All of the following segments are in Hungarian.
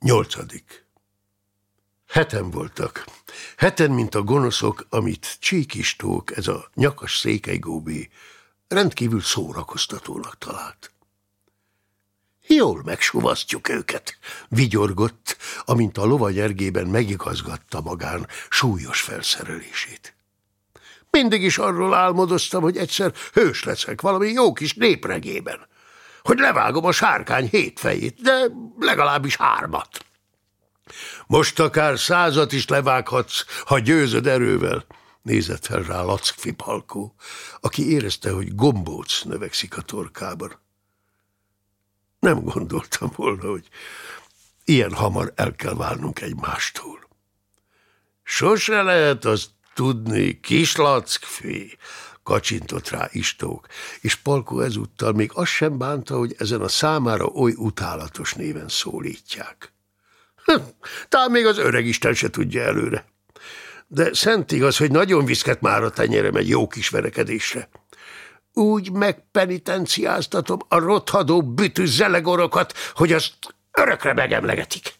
Nyolcadik. Heten voltak. Heten, mint a gonoszok, amit Csíkistók, ez a nyakas székelygóbé, rendkívül szórakoztatónak talált. Jól megsuvasztjuk őket, vigyorgott, amint a lovagyergében megigazgatta magán súlyos felszerelését. Mindig is arról álmodoztam, hogy egyszer hős leszek valami jó kis népregében, hogy levágom a sárkány hét fejét, de legalábbis hármat. Most akár százat is levághatsz, ha győzöd erővel, nézett fel rá Lackfi Palkó, aki érezte, hogy gombóc növekszik a torkában. Nem gondoltam volna, hogy ilyen hamar el kell válnunk egymástól. Sose lehet azt tudni, kislackfi, kacsintott rá Istók, és Palko ezúttal még azt sem bánta, hogy ezen a számára oly utálatos néven szólítják. Hm, talán még az öreg Isten se tudja előre. De szent igaz, hogy nagyon viszket már a tenyerem egy jó kis verekedésre. Úgy megpenitenciáztatom a rothadó bütű zelegorokat, hogy azt örökre megemlegetik.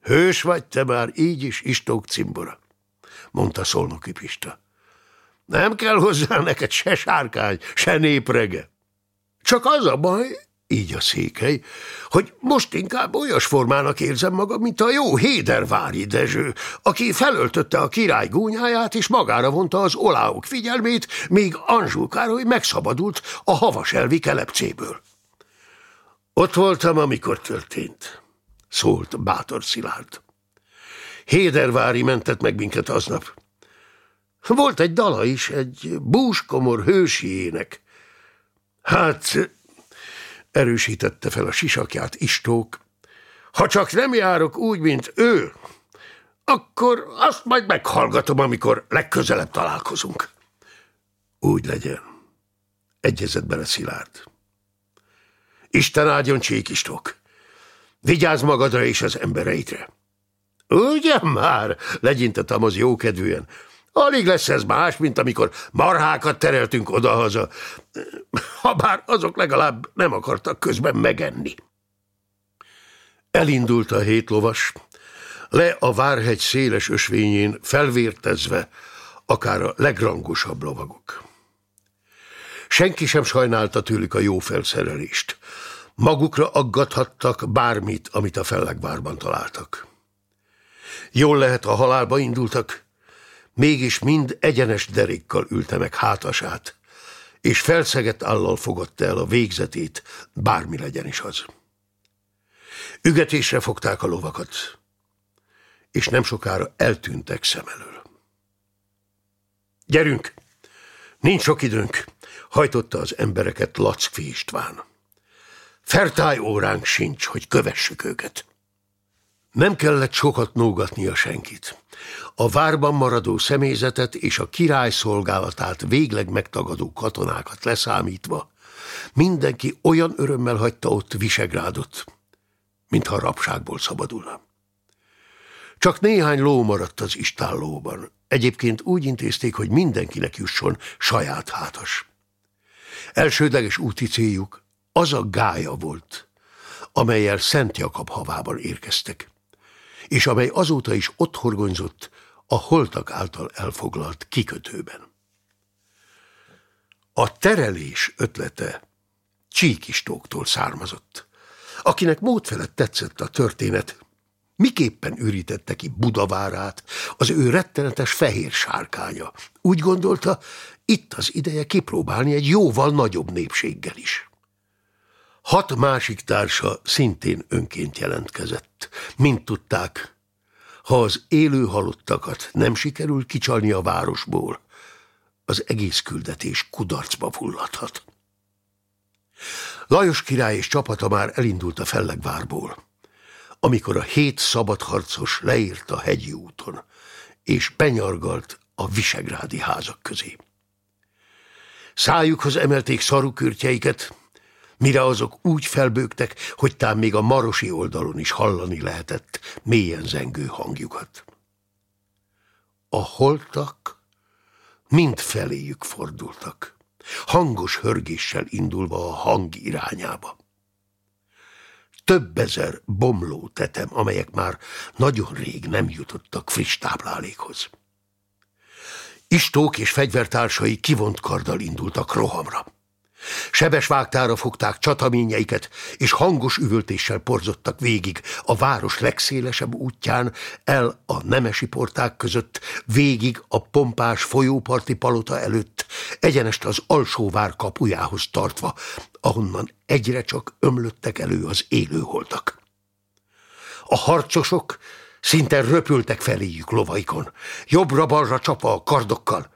Hős vagy te már így is, Istók cimbora, mondta Szolnoki Pista. Nem kell hozzá neked se sárkány, se néprege. Csak az a baj, így a székely, hogy most inkább olyas formának érzem magam, mint a jó Hédervári Dezső, aki felöltötte a király gúnyáját, és magára vonta az oláok figyelmét, míg Anzsú Károly megszabadult a havas elvi kelepcéből. Ott voltam, amikor történt, szólt bátor Szilárd. Hédervári mentett meg minket aznap. Volt egy dala is, egy búskomor hősi ének. Hát erősítette fel a sisakját Istók. Ha csak nem járok úgy, mint ő, akkor azt majd meghallgatom, amikor legközelebb találkozunk. Úgy legyen. Egyezett bele Szilárd. Isten áldjon Csíkistók. Vigyázz magadra és az embereidre. Ugyan már, legyintett Tamaz jókedvűen. Alig lesz ez más, mint amikor marhákat tereltünk odahaza, bár azok legalább nem akartak közben megenni. Elindult a hét lovas, le a várhegy széles ösvényén felvértezve, akár a legrangosabb lovagok. Senki sem sajnálta tőlük a jó felszerelést. Magukra aggathattak bármit, amit a fellegvárban találtak. Jól lehet, a halálba indultak, mégis mind egyenes derékkal ülte meg hátasát, és felszegett állal fogadta el a végzetét, bármi legyen is az. Ügetésre fogták a lovakat, és nem sokára eltűntek szem elől. Gyerünk! Nincs sok időnk, hajtotta az embereket Lackfi István. Fertály óránk sincs, hogy kövessük őket. Nem kellett sokat nógatnia senkit. A várban maradó személyzetet és a király szolgálatát végleg megtagadó katonákat leszámítva, mindenki olyan örömmel hagyta ott Visegrádot, mintha rabságból szabadulna. Csak néhány ló maradt az istállóban. Egyébként úgy intézték, hogy mindenkinek jusson saját hátas. Elsődleges úti céljuk az a gája volt, amelyel Szent Jakab havában érkeztek és amely azóta is ott horgonyzott a holtak által elfoglalt kikötőben. A terelés ötlete Csíkistóktól származott, akinek mód felett tetszett a történet, miképpen ürítette ki Budavárát, az ő rettenetes fehér sárkánya. Úgy gondolta, itt az ideje kipróbálni egy jóval nagyobb népséggel is. Hat másik társa szintén önként jelentkezett. Mint tudták, ha az élő halottakat nem sikerül kicsalni a városból, az egész küldetés kudarcba fulladhat. Lajos király és csapata már elindult a fellegvárból, amikor a hét szabadharcos leírt a hegyi úton, és benyargalt a visegrádi házak közé. Szájukhoz emelték szarukürtjeiket, mire azok úgy felbőgtek, hogy tám még a marosi oldalon is hallani lehetett mélyen zengő hangjukat. A holtak mind feléjük fordultak, hangos hörgéssel indulva a hang irányába. több ezer bomló tetem, amelyek már nagyon rég nem jutottak friss táplálékhoz. Istók és fegyvertársai kivont karddal indultak rohamra. Sebes vágtára fogták csataményeiket, és hangos üvöltéssel porzottak végig a város legszélesebb útján, el a nemesi porták között, végig a pompás folyóparti palota előtt, egyenest az alsóvár kapujához tartva, ahonnan egyre csak ömlöttek elő az élőholtak. A harcosok szinte röpültek feléjük lovaikon, jobbra-balra csapa a kardokkal,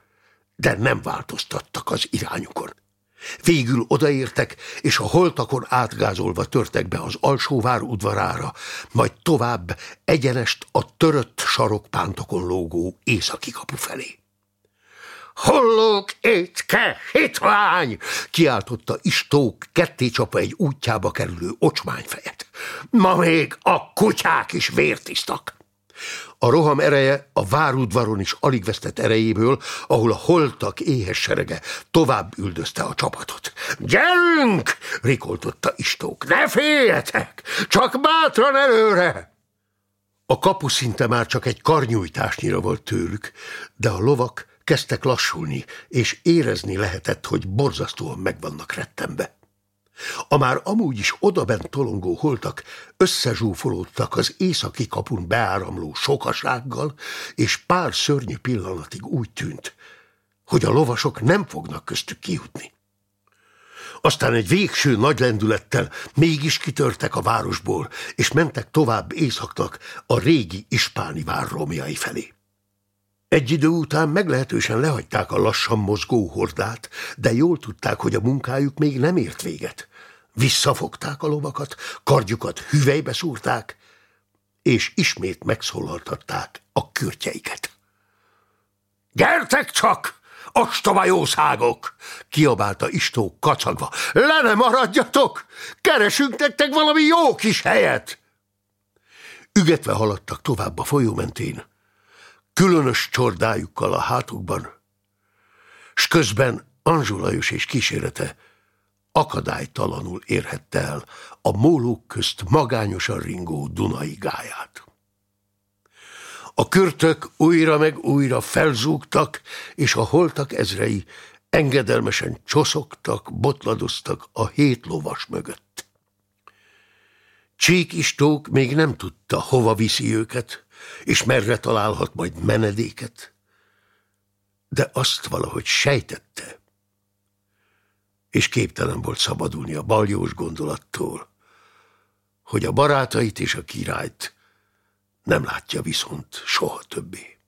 de nem változtattak az irányukon. Végül odaértek, és a holtakon átgázolva törtek be az alsóvár udvarára, majd tovább egyenest a törött sarokpántokon lógó északi kapu felé. Hollók étke, hitvány! kiáltotta Istók ketté csapa egy útjába kerülő ocsmányfejet. Ma még a kutyák is vértisztak. A roham ereje a várudvaron is alig vesztett erejéből, ahol a holtak éhes serege tovább üldözte a csapatot. Gyerünk! rikoltotta Istók. Ne féljetek! Csak bátran előre! A kapu szinte már csak egy karnyújtásnyira volt tőlük, de a lovak kezdtek lassulni, és érezni lehetett, hogy borzasztóan meg vannak rettembe. A már amúgy is odabent tolongó holtak összezsúfolódtak az északi kapun beáramló sokasággal, és pár szörnyű pillanatig úgy tűnt, hogy a lovasok nem fognak köztük kijutni. Aztán egy végső nagy lendülettel mégis kitörtek a városból, és mentek tovább északnak a régi ispáni vár romjai felé. Egy idő után meglehetősen lehagyták a lassan mozgó hordát, de jól tudták, hogy a munkájuk még nem ért véget. Visszafogták a lovakat, kardjukat hüvelybe szúrták, és ismét megszólaltatták a kürtjeiket. Gyertek csak, ostoba jószágok! kiabálta Istó kacagva. Le ne maradjatok! Keresünk nektek valami jó kis helyet! Ügetve haladtak tovább a folyó mentén, különös csordájukkal a hátukban, s közben Anzsulajos és kísérete akadálytalanul érhette el a mólók közt magányosan ringó Dunai gáját. A körtök újra meg újra felzúgtak, és a holtak ezrei engedelmesen csoszogtak, botladoztak a hét lovas mögött. Csíkistók még nem tudta, hova viszi őket, és merre találhat majd menedéket, de azt valahogy sejtette, és képtelen volt szabadulni a baljós gondolattól, hogy a barátait és a királyt nem látja viszont soha többé.